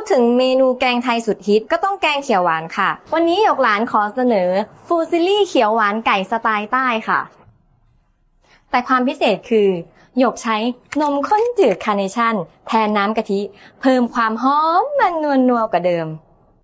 ดถึงเมนูแกงไทยสุดฮิตก็ต้องแกงเขียวหวานค่ะ วันนี้หยกลานขอเสนอฟูซิลี่เขียวหวานไก่สไตล์ใต้ค่ะ แต่ความพิเศษคือหยกใช้นมข้นจืดคาร์เนชั่น แทนน้ำกะทิ เพิ่มความหอมมันนวลนัวกว่าเดิม